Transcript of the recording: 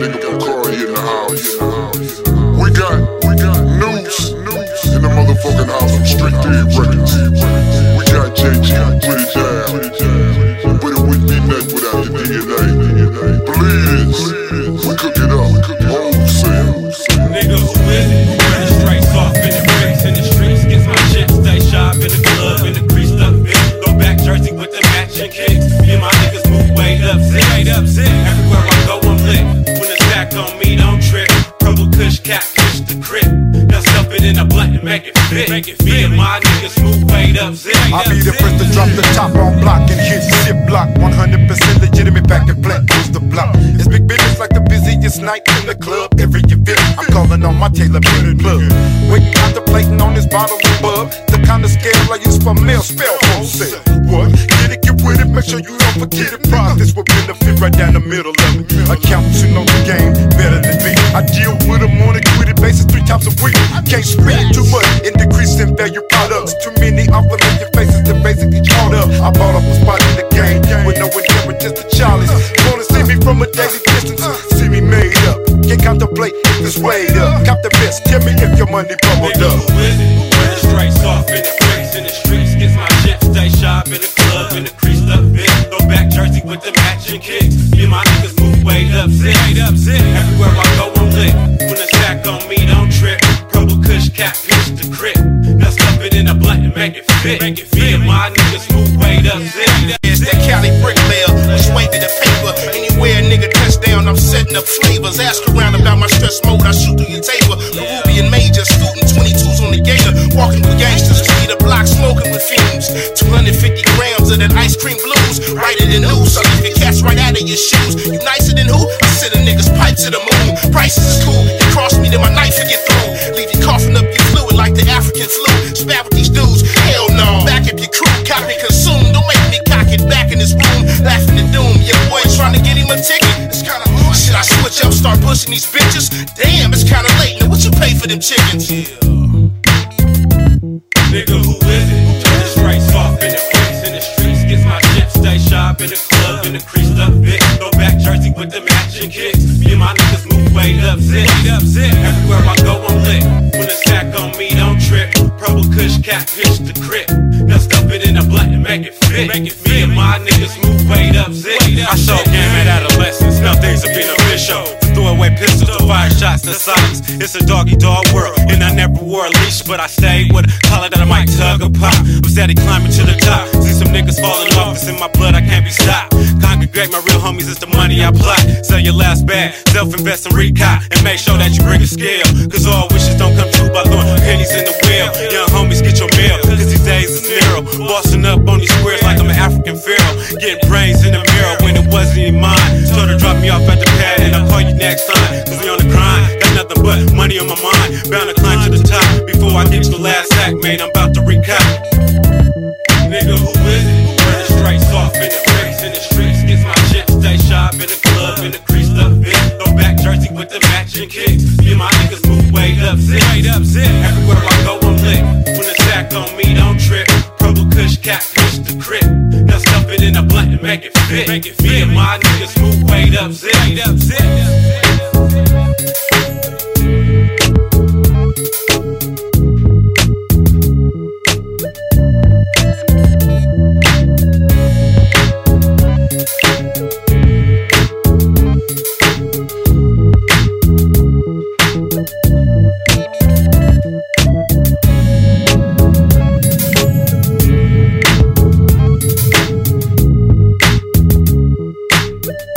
nigga got cars. Back on me, don't trip. Purple Kush, cat push the crib. Now stuff it in a blunt and make it fit. Make it fit. Me and my niggas move weight up, zip. I be the first to drop the top on block and hit zip block. 100% legitimate back and black goes the block. It's big business like the busiest night in the club. Every event, I'm calling on my Taylor Made plug. Waiting, contemplating on this bottle of bub. The kind of scale I use for mail spell wholesale. What? Get it, get with it, make sure you forget it. Profits will benefit right down the middle of it. Accountants who know the game better than me. I deal with them on a quitted basis three times a week. Can't spend too much in decreasing value products. Too many unfamiliar faces to basically caught up. I bought up a spot in the game with no inheritance to Charlie's. Wanna see me from a daily distance? See me made up. Can't contemplate it's weighed up. Cop the best, tell me if your money bubbled up. who is off in the bricks in the streets. Gets my shit, stay sharp in the club, in the with the matching kicks. Me and my niggas move weight up, zip, weight up, zip. Everywhere I go, I'm lit. When it's back on me, don't trip. Purple Kush, cat pitch the crib. Now stuff it in a blunt and make it fit. Make it fit. Me and my niggas move weight up, zip. It's that Cali bricklayer, persuaded the paper. Anywhere a nigga touchdown, I'm setting up flavors. Ask around about my stress mode, I shoot through your table. Peruvian major, scooting 22s on the gator. Walking through gangsters, street a block, smoking with fumes. 250 of that ice cream blues. Right in the news, so leave your cats right out of your shoes. You nicer than who? I send a nigga's pipe to the moon. Prices is cool, you cross me, then my knife will get through. Leave you coughing up your fluid like the African flu. Spat with these dudes, hell no. Back up your crew, copy, consume. Don't make me cock it back in this room. Laughing at doom, your boy trying to get him a ticket. It's kinda hard. Should I switch up, start pushing these bitches? Damn, it's kinda late. Now what you pay for them chickens? Nigga, sharp in the club, in the creased up bitch. Go back jersey with the matching kicks. Me and my niggas move way up, zip, up, zip. Everywhere I go, I'm lit. When it's back on me, don't trip. Purple Kush, cat pitch the crib. Now stuff it in a blunt and make it fit. Make it fit. Me and my niggas move way up, zip. I show game at adolescence. Now things have been official. Throw away pistols to fire shots to silence. It's a doggy dog world, and I never wore a leash, but I stayed with a collar that I might tug or pop. I'm steady climbing to the top. Niggas falling off, it's in my blood, I can't be stopped. Congregate my real homies, it's the money I plot. Sell your last bag, self invest and recop, and make sure that you bring a scale. Cause all wishes don't come true by throwing pennies in the wheel. Young homies, get your mail, cause these days it's narrow. Bossing up on these squares like I'm an African pharaoh. Getting brains in the mirror when it wasn't even mine. Told her drop me off at the pad and I'll call you next time. Cat pitch the crib. Now stuff it in a blunt and make it fit. Make it fit. Me and my niggas move weight up, zip, weight up, zip. Woo!